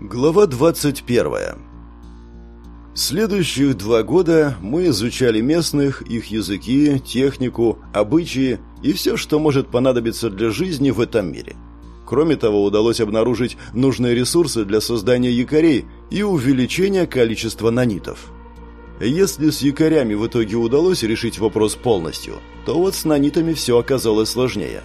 Глава 21. Следующих два года мы изучали местных, их языки, технику, обычаи и все, что может понадобиться для жизни в этом мире. Кроме того, удалось обнаружить нужные ресурсы для создания якорей и увеличения количества нанитов. Если с якорями в итоге удалось решить вопрос полностью, то вот с нанитами все оказалось сложнее.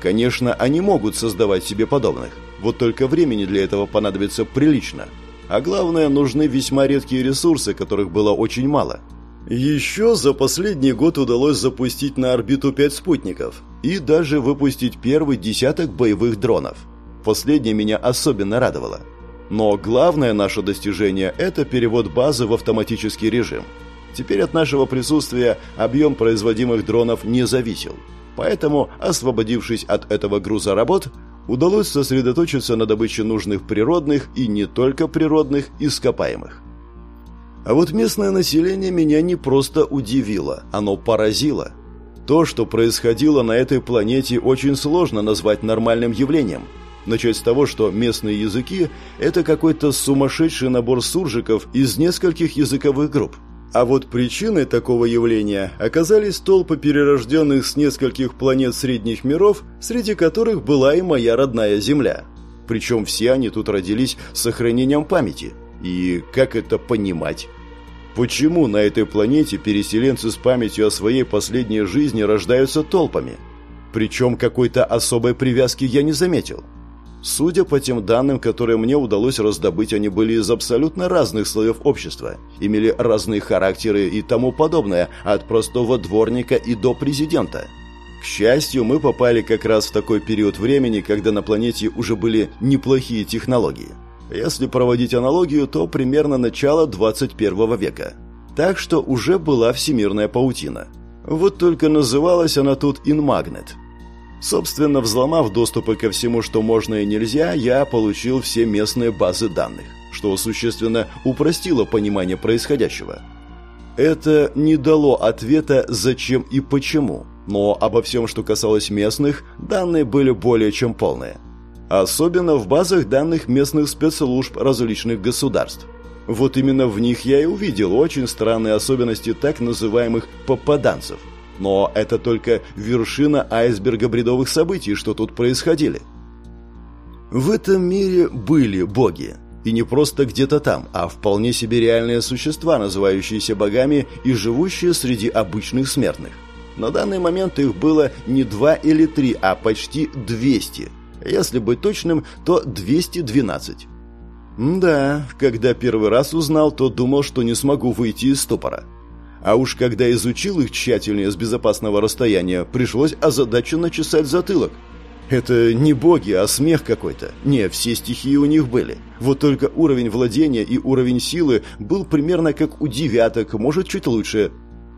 Конечно, они могут создавать себе подобных – вот только времени для этого понадобится прилично. А главное, нужны весьма редкие ресурсы, которых было очень мало. Еще за последний год удалось запустить на орбиту пять спутников и даже выпустить первый десяток боевых дронов. Последнее меня особенно радовало. Но главное наше достижение – это перевод базы в автоматический режим. Теперь от нашего присутствия объем производимых дронов не зависел. Поэтому, освободившись от этого груза работ, удалось сосредоточиться на добыче нужных природных и не только природных ископаемых. А вот местное население меня не просто удивило, оно поразило. То, что происходило на этой планете, очень сложно назвать нормальным явлением. Начать с того, что местные языки – это какой-то сумасшедший набор суржиков из нескольких языковых групп – а вот причиной такого явления оказались толпы перерожденных с нескольких планет средних миров, среди которых была и моя родная Земля. Причем все они тут родились с сохранением памяти. И как это понимать? Почему на этой планете переселенцы с памятью о своей последней жизни рождаются толпами? Причем какой-то особой привязки я не заметил. Судя по тем данным, которые мне удалось раздобыть, они были из абсолютно разных слоев общества, имели разные характеры и тому подобное, от простого дворника и до президента. К счастью, мы попали как раз в такой период времени, когда на планете уже были неплохие технологии. Если проводить аналогию, то примерно начало 21 века. Так что уже была всемирная паутина. Вот только называлась она тут «Инмагнет», Собственно, взломав доступы ко всему, что можно и нельзя, я получил все местные базы данных, что существенно упростило понимание происходящего. Это не дало ответа «зачем» и «почему», но обо всем, что касалось местных, данные были более чем полные. Особенно в базах данных местных спецслужб различных государств. Вот именно в них я и увидел очень странные особенности так называемых «попаданцев», но это только вершина айсберга бредовых событий, что тут происходили. В этом мире были боги. И не просто где-то там, а вполне себе реальные существа, называющиеся богами и живущие среди обычных смертных. На данный момент их было не два или три, а почти 200. Если быть точным, то 212. Да, когда первый раз узнал, то думал, что не смогу выйти из ступора. А уж когда изучил их тщательнее с безопасного расстояния, пришлось озадаченно чесать затылок. Это не боги, а смех какой-то. Не, все стихии у них были. Вот только уровень владения и уровень силы был примерно как у девяток, может, чуть лучше.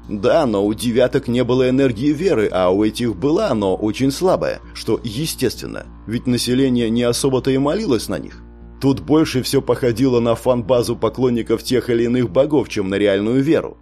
Да, но у девяток не было энергии веры, а у этих была, но очень слабая, что естественно, ведь население не особо-то и молилось на них. Тут больше все походило на фан-базу поклонников тех или иных богов, чем на реальную веру.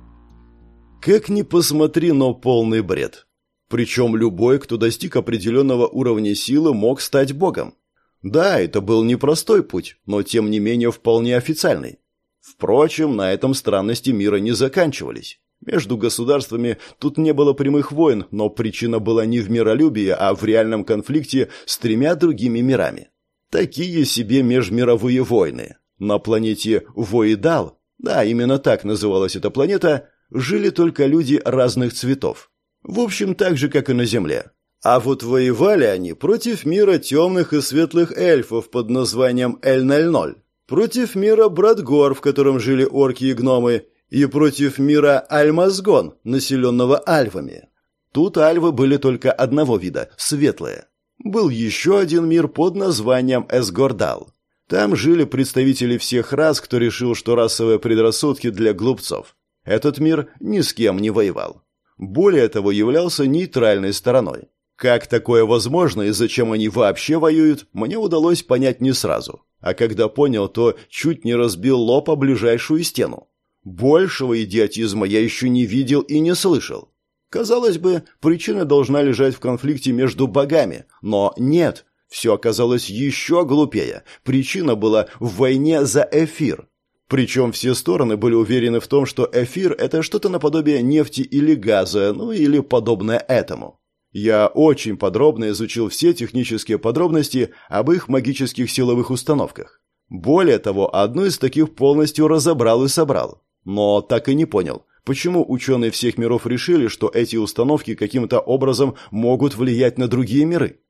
Как ни посмотри, но полный бред. Причем любой, кто достиг определенного уровня силы, мог стать богом. Да, это был непростой путь, но тем не менее вполне официальный. Впрочем, на этом странности мира не заканчивались. Между государствами тут не было прямых войн, но причина была не в миролюбии, а в реальном конфликте с тремя другими мирами. Такие себе межмировые войны. На планете Воидал, да, именно так называлась эта планета, жили только люди разных цветов. В общем, так же, как и на Земле. А вот воевали они против мира темных и светлых эльфов под названием Эль-00, против мира Брадгор, в котором жили орки и гномы, и против мира Альмазгон, населенного альвами. Тут альвы были только одного вида – светлые. Был еще один мир под названием Эсгордал. Там жили представители всех рас, кто решил, что расовые предрассудки для глупцов. Этот мир ни с кем не воевал. Более того, являлся нейтральной стороной. Как такое возможно и зачем они вообще воюют, мне удалось понять не сразу. А когда понял, то чуть не разбил лоб о ближайшую стену. Большего идиотизма я еще не видел и не слышал. Казалось бы, причина должна лежать в конфликте между богами, но нет. Все оказалось еще глупее. Причина была в войне за эфир. Причем все стороны были уверены в том, что эфир – это что-то наподобие нефти или газа, ну или подобное этому. Я очень подробно изучил все технические подробности об их магических силовых установках. Более того, одну из таких полностью разобрал и собрал. Но так и не понял, почему ученые всех миров решили, что эти установки каким-то образом могут влиять на другие миры.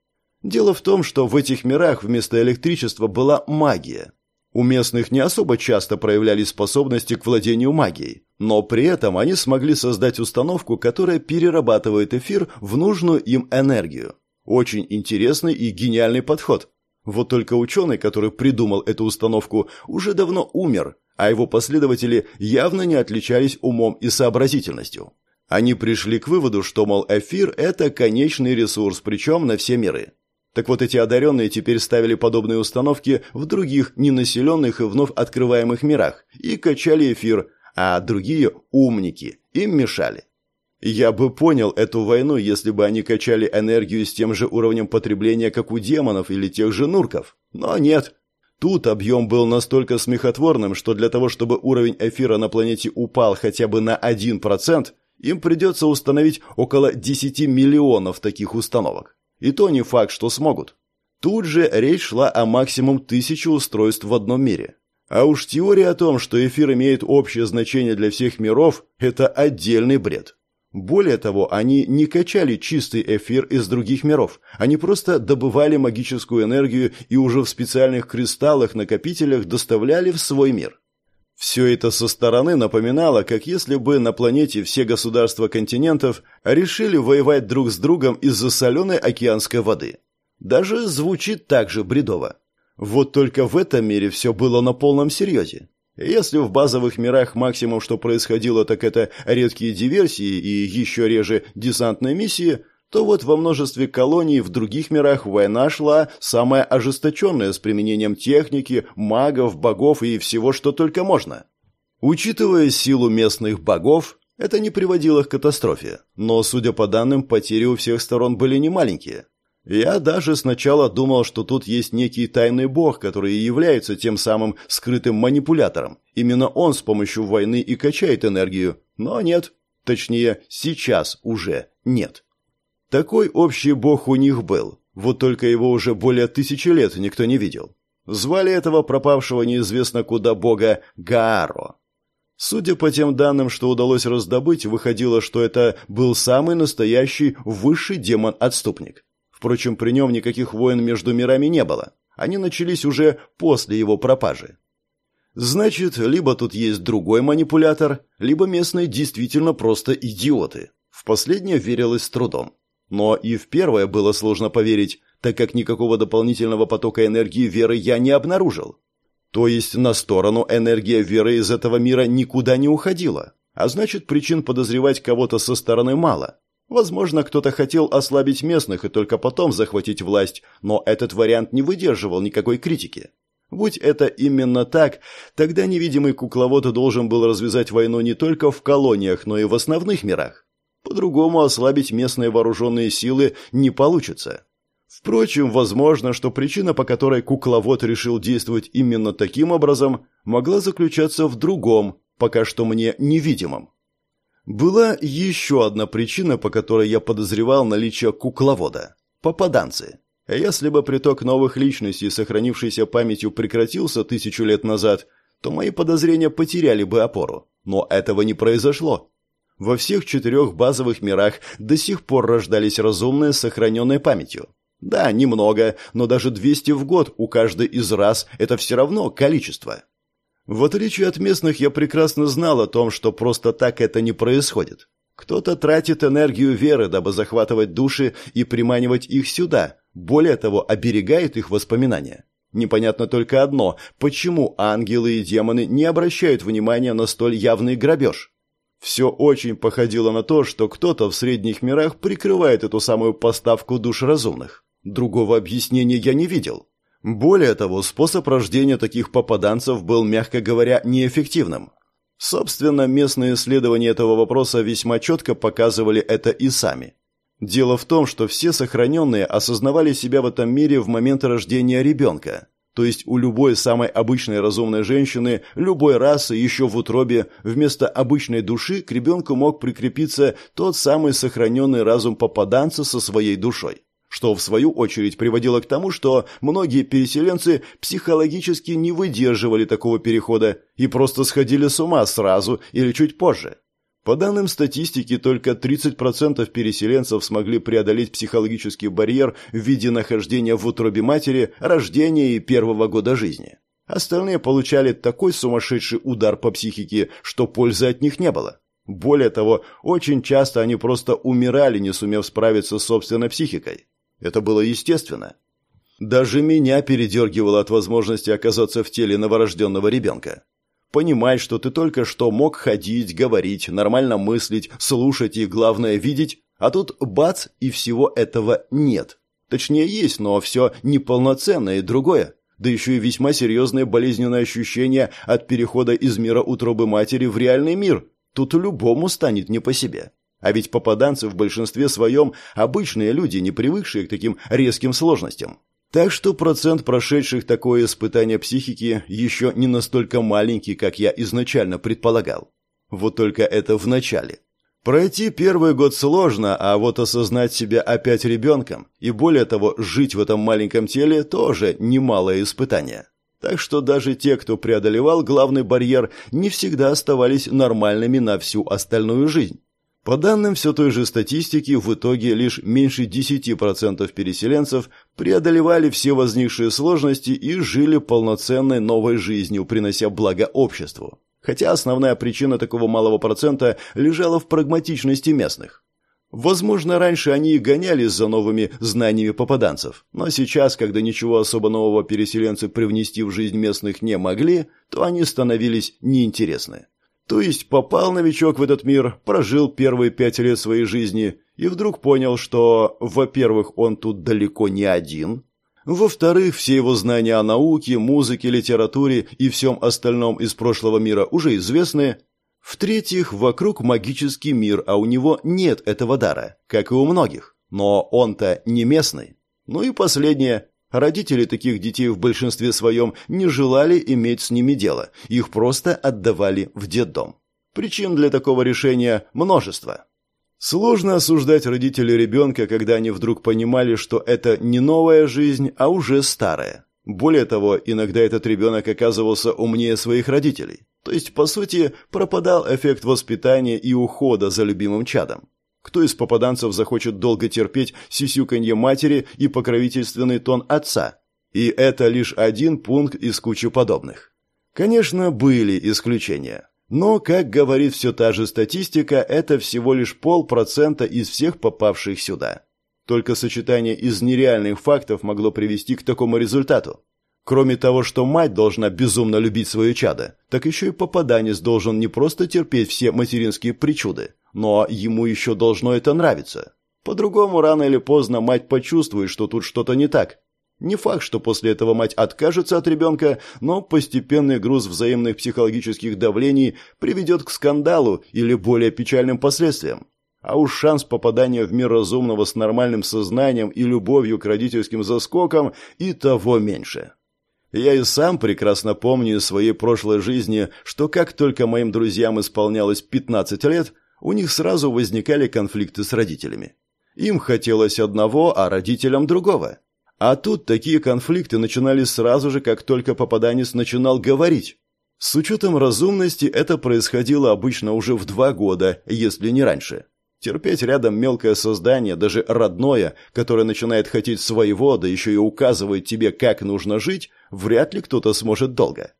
Дело в том, что в этих мирах вместо электричества была магия. У местных не особо часто проявлялись способности к владению магией, но при этом они смогли создать установку, которая перерабатывает эфир в нужную им энергию. Очень интересный и гениальный подход. Вот только ученый, который придумал эту установку, уже давно умер, а его последователи явно не отличались умом и сообразительностью. Они пришли к выводу, что, мол, эфир – это конечный ресурс, причем на все миры. Так вот, эти одаренные теперь ставили подобные установки в других ненаселенных и вновь открываемых мирах и качали эфир, а другие умники им мешали. Я бы понял эту войну, если бы они качали энергию с тем же уровнем потребления, как у демонов или тех же нурков. Но нет. Тут объем был настолько смехотворным, что для того, чтобы уровень эфира на планете упал хотя бы на 1%, им придется установить около 10 миллионов таких установок. И то не факт, что смогут. Тут же речь шла о максимум тысячи устройств в одном мире. А уж теория о том, что эфир имеет общее значение для всех миров, это отдельный бред. Более того, они не качали чистый эфир из других миров. Они просто добывали магическую энергию и уже в специальных кристаллах-накопителях доставляли в свой мир. Все это со стороны напоминало, как если бы на планете все государства континентов решили воевать друг с другом из-за соленой океанской воды. Даже звучит так же бредово. Вот только в этом мире все было на полном серьезе. Если в базовых мирах максимум, что происходило, так это редкие диверсии и еще реже десантные миссии, то вот во множестве колоний в других мирах война шла самая ожесточенная с применением техники, магов, богов и всего, что только можно. Учитывая силу местных богов, это не приводило к катастрофе, но, судя по данным, потери у всех сторон были немаленькие. Я даже сначала думал, что тут есть некий тайный бог, который и является тем самым скрытым манипулятором. Именно он с помощью войны и качает энергию. Но нет. Точнее, сейчас уже нет. Такой общий бог у них был. Вот только его уже более тысячи лет никто не видел. Звали этого пропавшего неизвестно куда бога Гааро. Судя по тем данным, что удалось раздобыть, выходило, что это был самый настоящий высший демон-отступник. Впрочем, при нем никаких войн между мирами не было. Они начались уже после его пропажи. Значит, либо тут есть другой манипулятор, либо местные действительно просто идиоты. В последнее верилось с трудом. Но и в первое было сложно поверить, так как никакого дополнительного потока энергии веры я не обнаружил. То есть на сторону энергия веры из этого мира никуда не уходила. А значит, причин подозревать кого-то со стороны мало. Возможно, кто-то хотел ослабить местных и только потом захватить власть, но этот вариант не выдерживал никакой критики. Будь это именно так, тогда невидимый кукловод должен был развязать войну не только в колониях, но и в основных мирах. По-другому ослабить местные вооруженные силы не получится. Впрочем, возможно, что причина, по которой кукловод решил действовать именно таким образом, могла заключаться в другом, пока что мне невидимом. Была еще одна причина, по которой я подозревал наличие кукловода – попаданцы. Если бы приток новых личностей, сохранившейся памятью, прекратился тысячу лет назад, то мои подозрения потеряли бы опору. Но этого не произошло. Во всех четырех базовых мирах до сих пор рождались разумные с сохраненной памятью. Да, немного, но даже 200 в год у каждой из рас – это все равно количество. В отличие от местных, я прекрасно знал о том, что просто так это не происходит. Кто-то тратит энергию веры, дабы захватывать души и приманивать их сюда. Более того, оберегает их воспоминания. Непонятно только одно – почему ангелы и демоны не обращают внимания на столь явный грабеж? Все очень походило на то, что кто-то в средних мирах прикрывает эту самую поставку душ разумных. Другого объяснения я не видел. Более того, способ рождения таких попаданцев был, мягко говоря, неэффективным. Собственно, местные исследования этого вопроса весьма четко показывали это и сами. Дело в том, что все сохраненные осознавали себя в этом мире в момент рождения ребенка. То есть у любой самой обычной разумной женщины, любой расы еще в утробе, вместо обычной души к ребенку мог прикрепиться тот самый сохраненный разум попаданца со своей душой. Что, в свою очередь, приводило к тому, что многие переселенцы психологически не выдерживали такого перехода и просто сходили с ума сразу или чуть позже. По данным статистики, только 30% переселенцев смогли преодолеть психологический барьер в виде нахождения в утробе матери, рождения и первого года жизни. Остальные получали такой сумасшедший удар по психике, что пользы от них не было. Более того, очень часто они просто умирали, не сумев справиться с собственной психикой. Это было естественно. Даже меня передергивало от возможности оказаться в теле новорожденного ребенка. Понимать, что ты только что мог ходить, говорить, нормально мыслить, слушать и, главное, видеть, а тут бац, и всего этого нет. Точнее, есть, но все неполноценное и другое. Да еще и весьма серьезные болезненные ощущения от перехода из мира утробы матери в реальный мир. Тут любому станет не по себе. А ведь попаданцы в большинстве своем обычные люди, не привыкшие к таким резким сложностям. Так что процент прошедших такое испытание психики еще не настолько маленький, как я изначально предполагал. Вот только это в начале. Пройти первый год сложно, а вот осознать себя опять ребенком и более того жить в этом маленьком теле тоже немалое испытание. Так что даже те, кто преодолевал главный барьер, не всегда оставались нормальными на всю остальную жизнь. По данным все той же статистики, в итоге лишь меньше 10% переселенцев преодолевали все возникшие сложности и жили полноценной новой жизнью, принося благо обществу. Хотя основная причина такого малого процента лежала в прагматичности местных. Возможно, раньше они и гонялись за новыми знаниями попаданцев, но сейчас, когда ничего особо нового переселенцы привнести в жизнь местных не могли, то они становились неинтересны. То есть попал новичок в этот мир, прожил первые пять лет своей жизни и вдруг понял, что, во-первых, он тут далеко не один, во-вторых, все его знания о науке, музыке, литературе и всем остальном из прошлого мира уже известны, в-третьих, вокруг магический мир, а у него нет этого дара, как и у многих, но он-то не местный. Ну и последнее, Родители таких детей в большинстве своем не желали иметь с ними дело, их просто отдавали в детдом. Причин для такого решения множество. Сложно осуждать родителей ребенка, когда они вдруг понимали, что это не новая жизнь, а уже старая. Более того, иногда этот ребенок оказывался умнее своих родителей. То есть, по сути, пропадал эффект воспитания и ухода за любимым чадом. Кто из попаданцев захочет долго терпеть сисюканье матери и покровительственный тон отца? И это лишь один пункт из кучи подобных. Конечно, были исключения. Но, как говорит все та же статистика, это всего лишь полпроцента из всех попавших сюда. Только сочетание из нереальных фактов могло привести к такому результату. Кроме того, что мать должна безумно любить свое чадо, так еще и попаданец должен не просто терпеть все материнские причуды, но ему еще должно это нравиться. По-другому, рано или поздно мать почувствует, что тут что-то не так. Не факт, что после этого мать откажется от ребенка, но постепенный груз взаимных психологических давлений приведет к скандалу или более печальным последствиям. А уж шанс попадания в мир разумного с нормальным сознанием и любовью к родительским заскокам и того меньше. Я и сам прекрасно помню из своей прошлой жизни, что как только моим друзьям исполнялось 15 лет, у них сразу возникали конфликты с родителями. Им хотелось одного, а родителям другого. А тут такие конфликты начинались сразу же, как только попаданец начинал говорить. С учетом разумности это происходило обычно уже в два года, если не раньше. Терпеть рядом мелкое создание, даже родное, которое начинает хотеть своего, да еще и указывает тебе, как нужно жить, вряд ли кто-то сможет долго.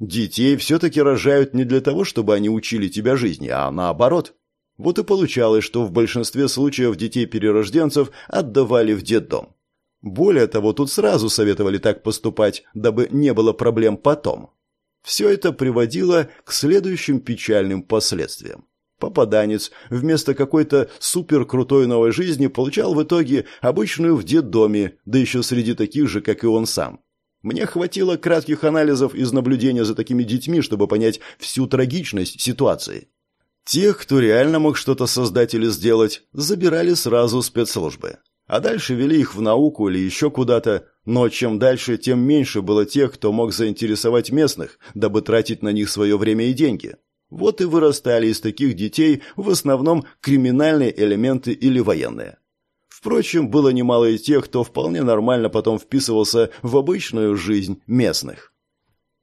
Детей все-таки рожают не для того, чтобы они учили тебя жизни, а наоборот. Вот и получалось, что в большинстве случаев детей-перерожденцев отдавали в детдом. Более того, тут сразу советовали так поступать, дабы не было проблем потом. Все это приводило к следующим печальным последствиям. Попаданец вместо какой-то суперкрутой новой жизни получал в итоге обычную в детдоме, да еще среди таких же, как и он сам. Мне хватило кратких анализов из наблюдения за такими детьми, чтобы понять всю трагичность ситуации. Тех, кто реально мог что-то создать или сделать, забирали сразу спецслужбы. А дальше вели их в науку или еще куда-то, но чем дальше, тем меньше было тех, кто мог заинтересовать местных, дабы тратить на них свое время и деньги. Вот и вырастали из таких детей в основном криминальные элементы или военные. Впрочем, было немало и тех, кто вполне нормально потом вписывался в обычную жизнь местных.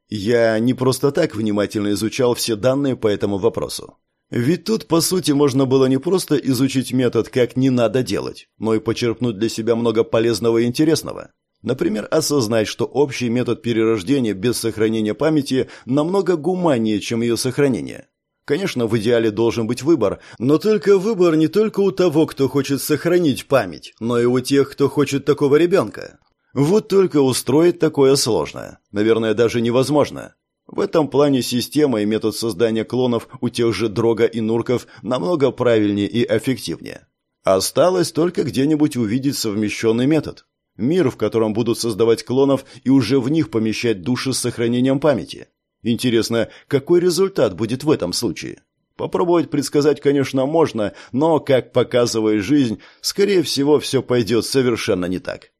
Я не просто так внимательно изучал все данные по этому вопросу. Ведь тут, по сути, можно было не просто изучить метод, как не надо делать, но и почерпнуть для себя много полезного и интересного. Например, осознать, что общий метод перерождения без сохранения памяти намного гуманнее, чем ее сохранение. Конечно, в идеале должен быть выбор, но только выбор не только у того, кто хочет сохранить память, но и у тех, кто хочет такого ребенка. Вот только устроить такое сложно. Наверное, даже невозможно. В этом плане система и метод создания клонов у тех же Дрога и Нурков намного правильнее и эффективнее. Осталось только где-нибудь увидеть совмещенный метод. Мир, в котором будут создавать клонов и уже в них помещать души с сохранением памяти. Интересно, какой результат будет в этом случае? Попробовать предсказать, конечно, можно, но, как показывает жизнь, скорее всего, все пойдет совершенно не так.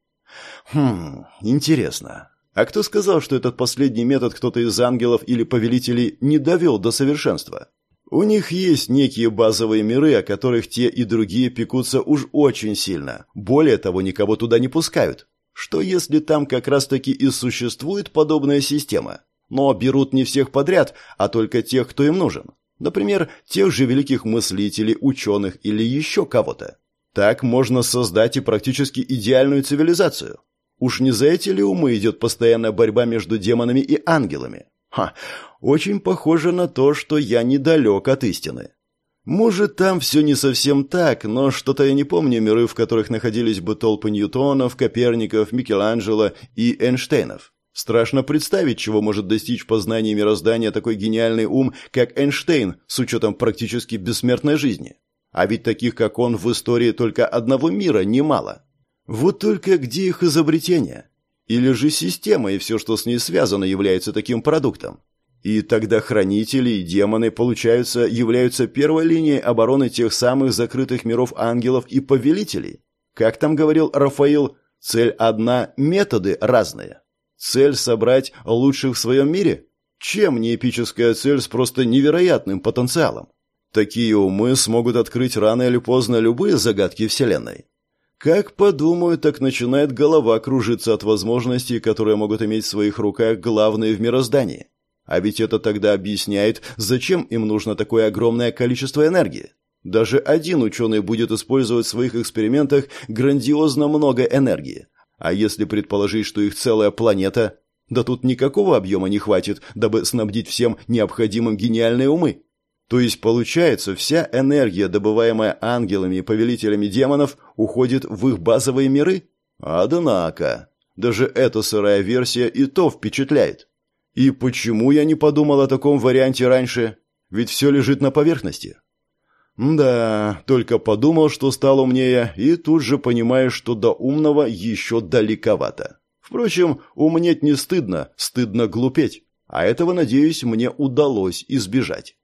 Хм, интересно. А кто сказал, что этот последний метод кто-то из ангелов или повелителей не довел до совершенства? У них есть некие базовые миры, о которых те и другие пекутся уж очень сильно. Более того, никого туда не пускают. Что если там как раз-таки и существует подобная система? Но берут не всех подряд, а только тех, кто им нужен. Например, тех же великих мыслителей, ученых или еще кого-то. Так можно создать и практически идеальную цивилизацию. Уж не за эти ли умы идет постоянная борьба между демонами и ангелами? Ха, очень похоже на то, что я недалек от истины. Может, там все не совсем так, но что-то я не помню миры, в которых находились бы толпы Ньютонов, Коперников, Микеланджело и Эйнштейнов. Страшно представить, чего может достичь в познании мироздания такой гениальный ум, как Эйнштейн, с учетом практически бессмертной жизни. А ведь таких, как он, в истории только одного мира немало. Вот только где их изобретение? Или же система и все, что с ней связано, является таким продуктом? И тогда хранители и демоны, получаются, являются первой линией обороны тех самых закрытых миров ангелов и повелителей. Как там говорил Рафаил, цель одна, методы разные. Цель собрать лучших в своем мире? Чем не эпическая цель с просто невероятным потенциалом? Такие умы смогут открыть рано или поздно любые загадки Вселенной. Как подумаю, так начинает голова кружиться от возможностей, которые могут иметь в своих руках главные в мироздании. А ведь это тогда объясняет, зачем им нужно такое огромное количество энергии. Даже один ученый будет использовать в своих экспериментах грандиозно много энергии. А если предположить, что их целая планета, да тут никакого объема не хватит, дабы снабдить всем необходимым гениальные умы. То есть, получается, вся энергия, добываемая ангелами и повелителями демонов, уходит в их базовые миры? Однако, даже эта сырая версия и то впечатляет. И почему я не подумал о таком варианте раньше? Ведь все лежит на поверхности. Да, только подумал, что стал умнее, и тут же понимаешь, что до умного еще далековато. Впрочем, умнеть не стыдно, стыдно глупеть. А этого, надеюсь, мне удалось избежать.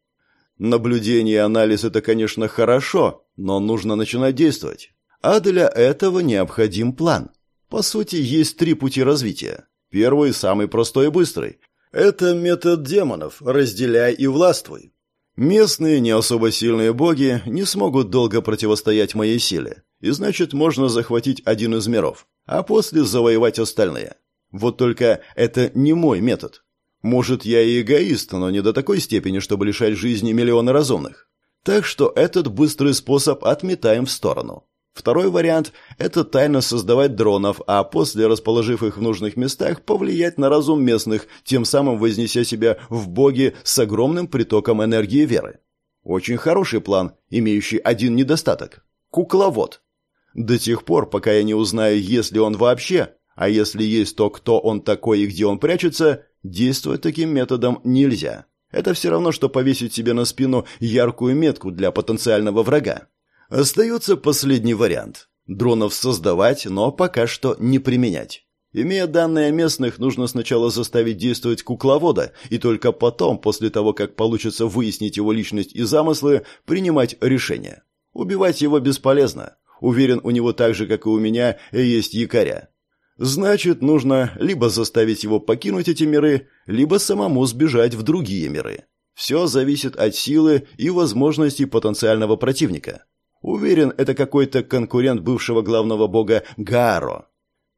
Наблюдение и анализ – это, конечно, хорошо, но нужно начинать действовать. А для этого необходим план. По сути, есть три пути развития. Первый, самый простой и быстрый. Это метод демонов «разделяй и властвуй». Местные, не особо сильные боги не смогут долго противостоять моей силе, и значит, можно захватить один из миров, а после завоевать остальные. Вот только это не мой метод. Может, я и эгоист, но не до такой степени, чтобы лишать жизни миллионы разумных. Так что этот быстрый способ отметаем в сторону. Второй вариант – это тайно создавать дронов, а после, расположив их в нужных местах, повлиять на разум местных, тем самым вознеся себя в боги с огромным притоком энергии веры. Очень хороший план, имеющий один недостаток – кукловод. До тех пор, пока я не узнаю, есть ли он вообще, а если есть, то кто он такой и где он прячется, Действовать таким методом нельзя. Это все равно, что повесить себе на спину яркую метку для потенциального врага. Остается последний вариант. Дронов создавать, но пока что не применять. Имея данные о местных, нужно сначала заставить действовать кукловода, и только потом, после того, как получится выяснить его личность и замыслы, принимать решение. Убивать его бесполезно. Уверен, у него так же, как и у меня, есть якоря. Значит, нужно либо заставить его покинуть эти миры, либо самому сбежать в другие миры. Все зависит от силы и возможностей потенциального противника. Уверен, это какой-то конкурент бывшего главного бога Гаро.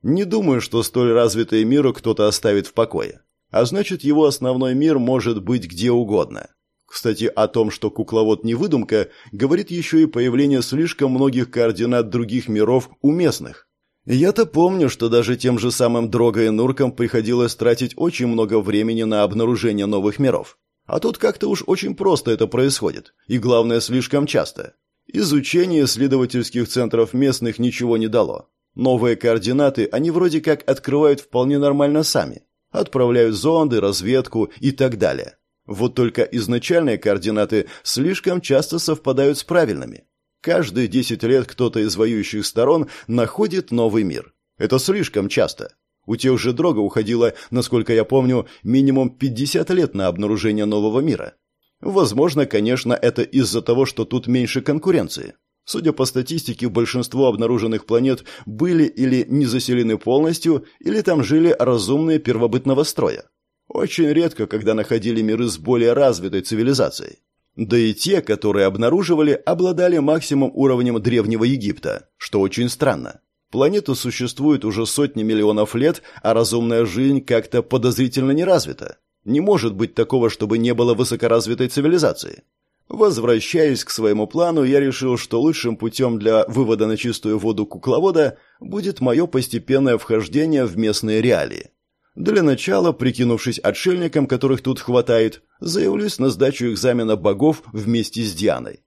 Не думаю, что столь развитый мир кто-то оставит в покое. А значит, его основной мир может быть где угодно. Кстати, о том, что кукловод не выдумка, говорит еще и появление слишком многих координат других миров у местных. Я-то помню, что даже тем же самым Дрого и Нуркам приходилось тратить очень много времени на обнаружение новых миров. А тут как-то уж очень просто это происходит, и главное, слишком часто. Изучение исследовательских центров местных ничего не дало. Новые координаты они вроде как открывают вполне нормально сами. Отправляют зонды, разведку и так далее. Вот только изначальные координаты слишком часто совпадают с правильными. Каждые 10 лет кто-то из воюющих сторон находит новый мир. Это слишком часто. У тех же Дрога уходило, насколько я помню, минимум 50 лет на обнаружение нового мира. Возможно, конечно, это из-за того, что тут меньше конкуренции. Судя по статистике, большинство обнаруженных планет были или не заселены полностью, или там жили разумные первобытного строя. Очень редко, когда находили миры с более развитой цивилизацией. Да и те, которые обнаруживали, обладали максимум уровнем Древнего Египта, что очень странно. Планета существует уже сотни миллионов лет, а разумная жизнь как-то подозрительно не развита. Не может быть такого, чтобы не было высокоразвитой цивилизации. Возвращаясь к своему плану, я решил, что лучшим путем для вывода на чистую воду кукловода будет мое постепенное вхождение в местные реалии. Для начала, прикинувшись отшельником, которых тут хватает, заявлюсь на сдачу экзамена богов вместе с Дианой.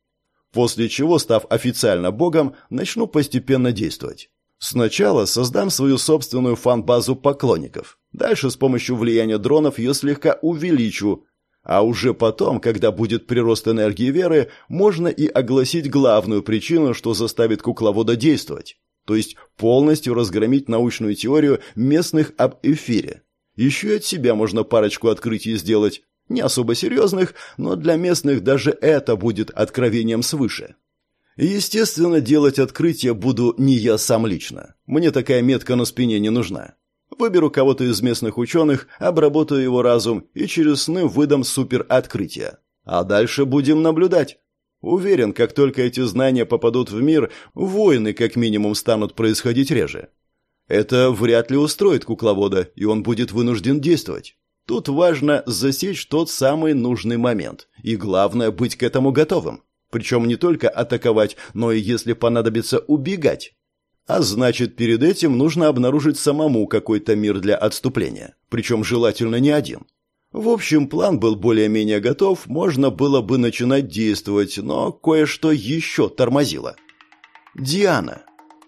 После чего, став официально богом, начну постепенно действовать. Сначала создам свою собственную фан-базу поклонников. Дальше с помощью влияния дронов ее слегка увеличу, а уже потом, когда будет прирост энергии веры, можно и огласить главную причину, что заставит кукловода действовать. То есть полностью разгромить научную теорию местных об эфире. Еще и от себя можно парочку открытий сделать. Не особо серьезных, но для местных даже это будет откровением свыше. Естественно, делать открытие буду не я сам лично. Мне такая метка на спине не нужна. Выберу кого-то из местных ученых, обработаю его разум и через сны выдам супероткрытие. А дальше будем наблюдать. Уверен, как только эти знания попадут в мир, войны как минимум станут происходить реже. Это вряд ли устроит кукловода, и он будет вынужден действовать. Тут важно засечь тот самый нужный момент, и главное быть к этому готовым. Причем не только атаковать, но и, если понадобится, убегать. А значит, перед этим нужно обнаружить самому какой-то мир для отступления. Причем желательно не один. В общем, план был более-менее готов, можно было бы начинать действовать, но кое-что еще тормозило. Диана.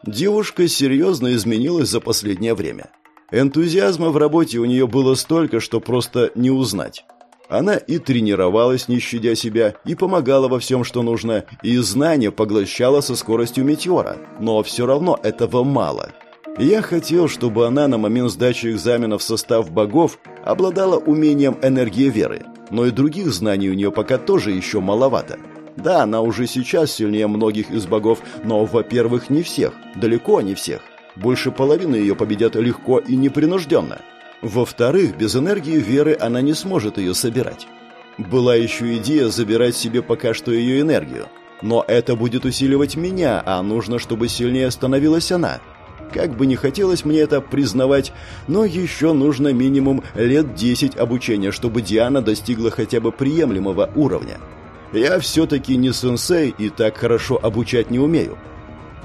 Девушка серьезно изменилась за последнее время. Энтузиазма в работе у нее было столько, что просто не узнать. Она и тренировалась, не щадя себя, и помогала во всем, что нужно, и знания поглощала со скоростью метеора. Но все равно этого мало. Я хотел, чтобы она на момент сдачи экзамена в состав богов обладала умением энергии веры, но и других знаний у нее пока тоже еще маловато. Да, она уже сейчас сильнее многих из богов, но, во-первых, не всех, далеко не всех. Больше половины ее победят легко и непринужденно. Во-вторых, без энергии веры она не сможет ее собирать. Была еще идея забирать себе пока что ее энергию. Но это будет усиливать меня, а нужно, чтобы сильнее становилась она. Как бы не хотелось мне это признавать, но еще нужно минимум лет 10 обучения, чтобы Диана достигла хотя бы приемлемого уровня. Я все-таки не сенсей и так хорошо обучать не умею.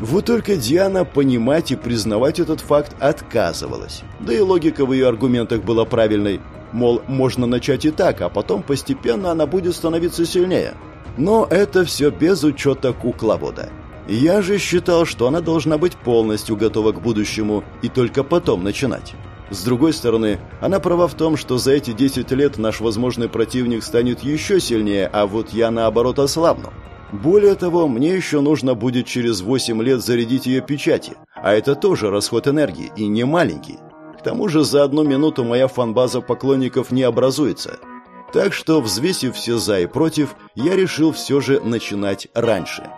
Вот только Диана понимать и признавать этот факт отказывалась. Да и логика в ее аргументах была правильной. Мол, можно начать и так, а потом постепенно она будет становиться сильнее. Но это все без учета кукловода. Я же считал, что она должна быть полностью готова к будущему и только потом начинать. С другой стороны, она права в том, что за эти 10 лет наш возможный противник станет еще сильнее, а вот я наоборот ослабну. Более того, мне еще нужно будет через 8 лет зарядить ее печати, а это тоже расход энергии, и не маленький. К тому же за одну минуту моя фанбаза поклонников не образуется. Так что, взвесив все «за» и «против», я решил все же начинать раньше.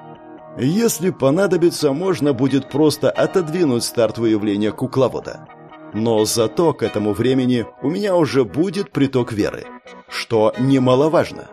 Если понадобится, можно будет просто отодвинуть старт выявления кукловода. Но зато к этому времени у меня уже будет приток веры, что немаловажно.